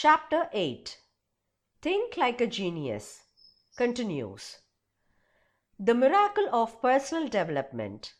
Chapter 8 Think Like a Genius continues. The Miracle of Personal Development.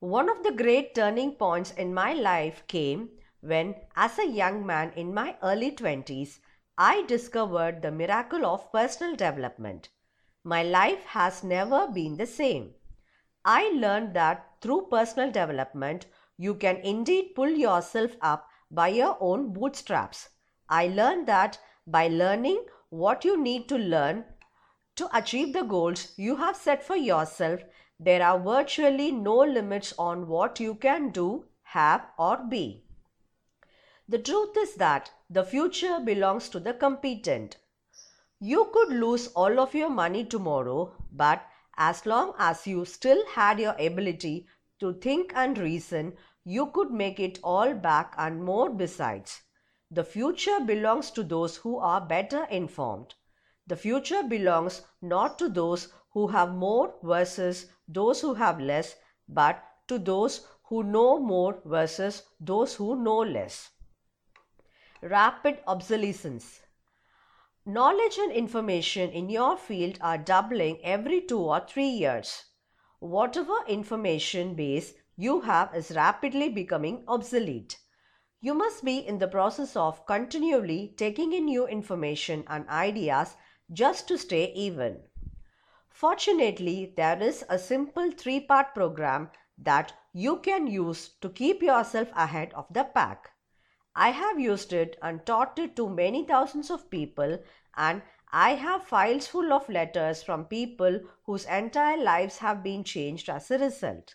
One of the great turning points in my life came when, as a young man in my early 20s, I discovered the miracle of personal development. My life has never been the same. I learned that through personal development, you can indeed pull yourself up by your own bootstraps. I learned that by learning what you need to learn to achieve the goals you have set for yourself, there are virtually no limits on what you can do, have, or be. The truth is that the future belongs to the competent. You could lose all of your money tomorrow, but as long as you still had your ability to think and reason, you could make it all back and more besides. The future belongs to those who are better informed. The future belongs not to those who have more versus those who have less, but to those who know more versus those who know less. Rapid obsolescence. Knowledge and information in your field are doubling every two or three years. Whatever information base you have is rapidly becoming obsolete. You must be in the process of continually taking in new information and ideas just to stay even. Fortunately, there is a simple three part program that you can use to keep yourself ahead of the pack. I have used it and taught it to many thousands of people, and I have files full of letters from people whose entire lives have been changed as a result.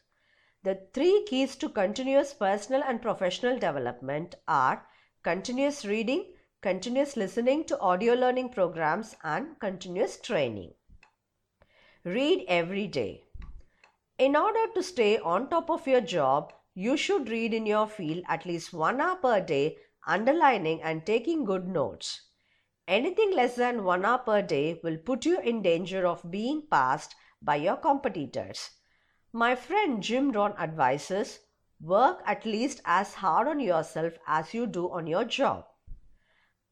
The three keys to continuous personal and professional development are continuous reading, continuous listening to audio learning programs, and continuous training. Read every day. In order to stay on top of your job, you should read in your field at least one hour per day, underlining and taking good notes. Anything less than one hour per day will put you in danger of being passed by your competitors. My friend Jim Rohn advises work at least as hard on yourself as you do on your job.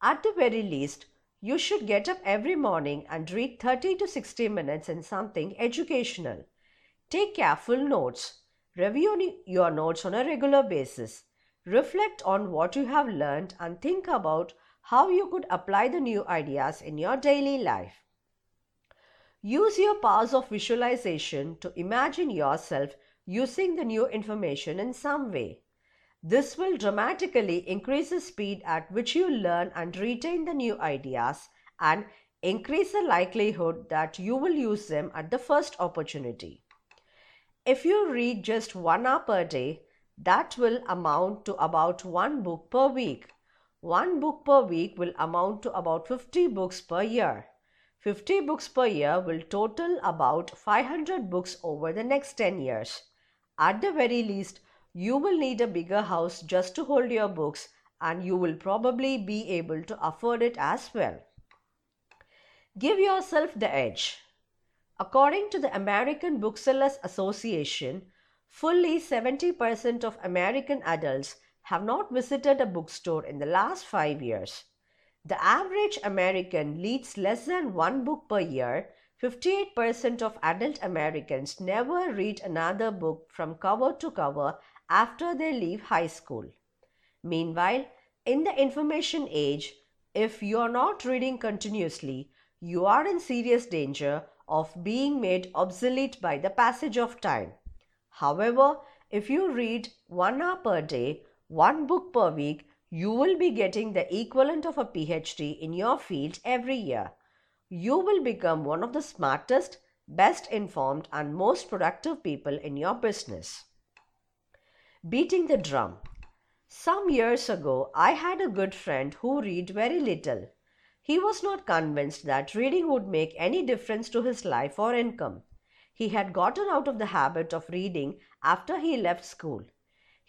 At the very least, you should get up every morning and read 30 to 60 minutes in something educational. Take careful notes. Review your notes on a regular basis. Reflect on what you have learned and think about how you could apply the new ideas in your daily life. Use your powers of visualization to imagine yourself using the new information in some way. This will dramatically increase the speed at which you learn and retain the new ideas and increase the likelihood that you will use them at the first opportunity. If you read just one hour per day, that will amount to about one book per week. One book per week will amount to about 50 books per year. 50 books per year will total about 500 books over the next 10 years. At the very least, you will need a bigger house just to hold your books and you will probably be able to afford it as well. Give yourself the edge. According to the American Booksellers Association, fully 70% of American adults have not visited a bookstore in the last five years. The average American reads less than one book per year. 58% of adult Americans never read another book from cover to cover after they leave high school. Meanwhile, in the information age, if you are not reading continuously, you are in serious danger of being made obsolete by the passage of time. However, if you read one hour per day, one book per week, you will be getting the equivalent of a PhD in your field every year. You will become one of the smartest, best informed, and most productive people in your business. Beating the drum. Some years ago, I had a good friend who read very little. He was not convinced that reading would make any difference to his life or income. He had gotten out of the habit of reading after he left school.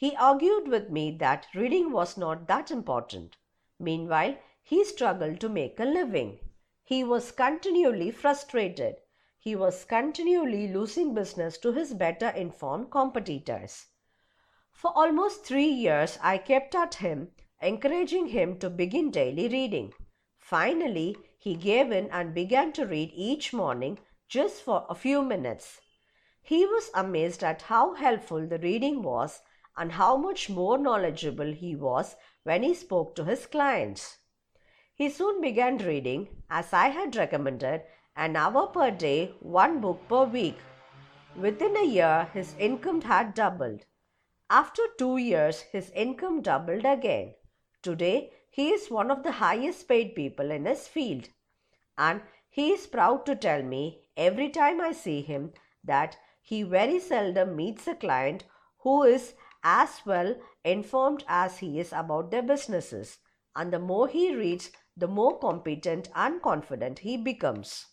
He argued with me that reading was not that important. Meanwhile, he struggled to make a living. He was continually frustrated. He was continually losing business to his better informed competitors. For almost three years, I kept at him encouraging him to begin daily reading. Finally, he gave in and began to read each morning just for a few minutes. He was amazed at how helpful the reading was and how much more knowledgeable he was when he spoke to his clients. He soon began reading, as I had recommended, an hour per day, one book per week. Within a year, his income had doubled. After two years, his income doubled again. Today, he is one of the highest paid people in his field. And he is proud to tell me every time I see him that he very seldom meets a client who is as well informed as he is about their businesses. And the more he reads, the more competent and confident he becomes.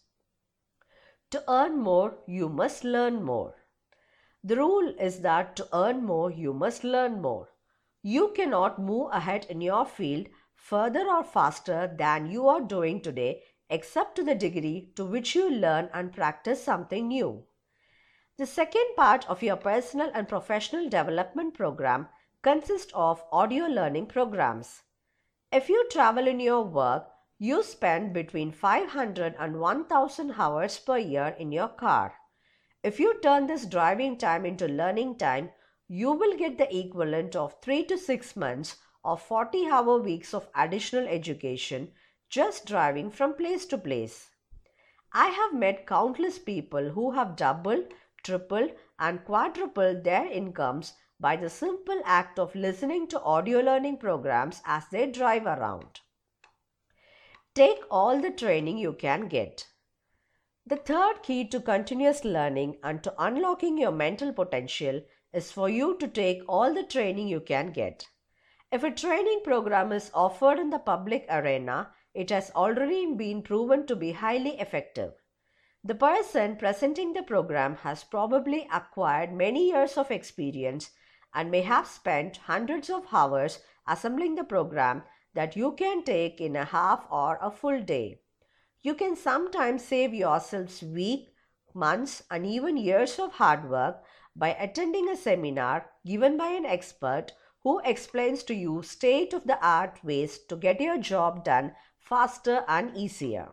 To earn more, you must learn more. The rule is that to earn more, you must learn more. You cannot move ahead in your field further or faster than you are doing today except to the degree to which you learn and practice something new. The second part of your personal and professional development program consists of audio learning programs. If you travel in your work, you spend between 500 and 1000 hours per year in your car. If you turn this driving time into learning time, you will get the equivalent of 3 to 6 months of 40 hour weeks of additional education just driving from place to place. I have met countless people who have doubled, tripled, and quadrupled their incomes by the simple act of listening to audio learning programs as they drive around. Take all the training you can get. The third key to continuous learning and to unlocking your mental potential is for you to take all the training you can get. If a training program is offered in the public arena, it has already been proven to be highly effective. The person presenting the program has probably acquired many years of experience and may have spent hundreds of hours assembling the program that you can take in a half or a full day. You can sometimes save yourselves weeks, months, and even years of hard work by attending a seminar given by an expert who explains to you state of the art ways to get your job done faster and easier.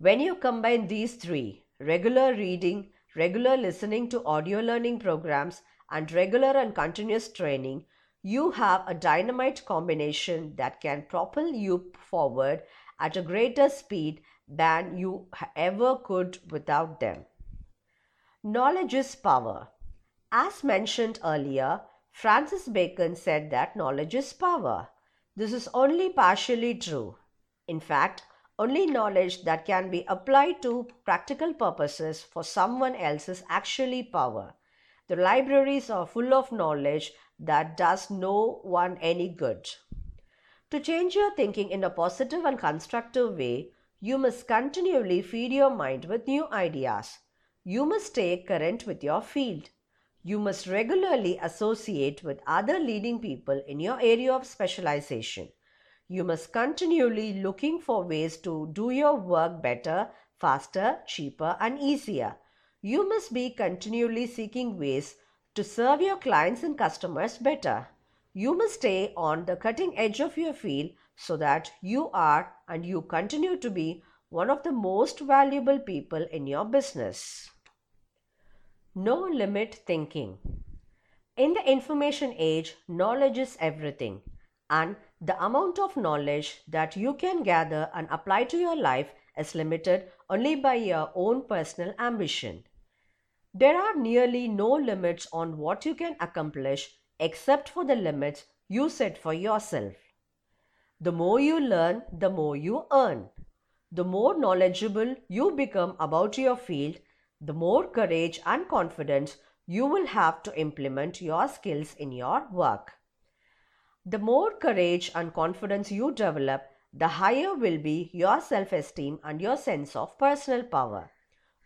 When you combine these three regular reading, regular listening to audio learning programs, and regular and continuous training, you have a dynamite combination that can propel you forward at a greater speed than you ever could without them. Knowledge is power. As mentioned earlier, Francis Bacon said that knowledge is power. This is only partially true. In fact, only knowledge that can be applied to practical purposes for someone else is actually power. The libraries are full of knowledge that does no one any good. To change your thinking in a positive and constructive way, you must continually feed your mind with new ideas. You must stay current with your field. You must regularly associate with other leading people in your area of specialization. You must continually looking for ways to do your work better, faster, cheaper and easier. You must be continually seeking ways to serve your clients and customers better. You must stay on the cutting edge of your field so that you are and you continue to be one of the most valuable people in your business. No limit thinking. In the information age, knowledge is everything, and the amount of knowledge that you can gather and apply to your life is limited only by your own personal ambition. There are nearly no limits on what you can accomplish except for the limits you set for yourself. The more you learn, the more you earn. The more knowledgeable you become about your field, the more courage and confidence you will have to implement your skills in your work. The more courage and confidence you develop, the higher will be your self esteem and your sense of personal power.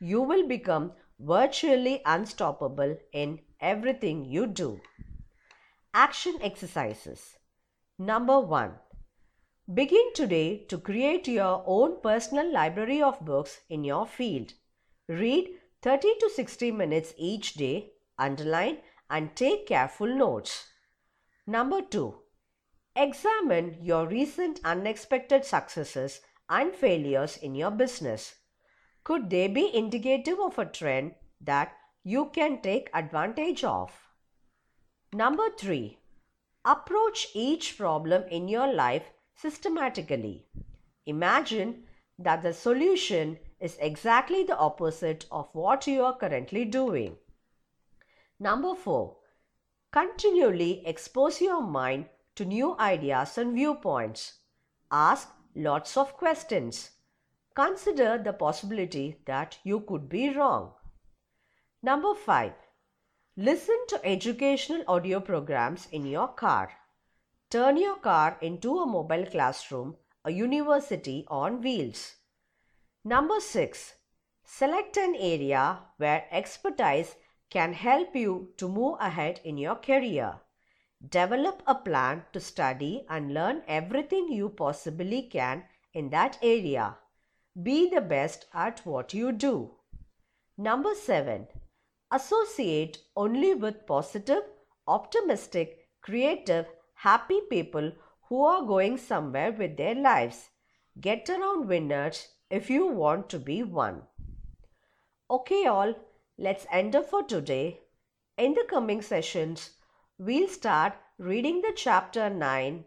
You will become virtually unstoppable in everything you do. Action exercises. Number 1. Begin today to create your own personal library of books in your field. Read 30 to 60 minutes each day, underline and take careful notes. Number 2. Examine your recent unexpected successes and failures in your business. Could they be indicative of a trend that you can take advantage of? Number three, approach each problem in your life systematically. Imagine that the solution is exactly the opposite of what you are currently doing. Number four, continually expose your mind to new ideas and viewpoints. Ask lots of questions. Consider the possibility that you could be wrong. Number 5. Listen to educational audio programs in your car. Turn your car into a mobile classroom, a university on wheels. Number 6. Select an area where expertise can help you to move ahead in your career. Develop a plan to study and learn everything you possibly can in that area. Be the best at what you do. Number 7. Associate only with positive, optimistic, creative, happy people who are going somewhere with their lives. Get around winners if you want to be one. Okay, all, let's end up for today. In the coming sessions, we'll start reading the chapter 9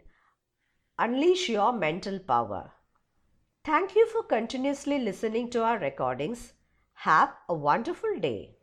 Unleash Your Mental Power. Thank you for continuously listening to our recordings. Have a wonderful day.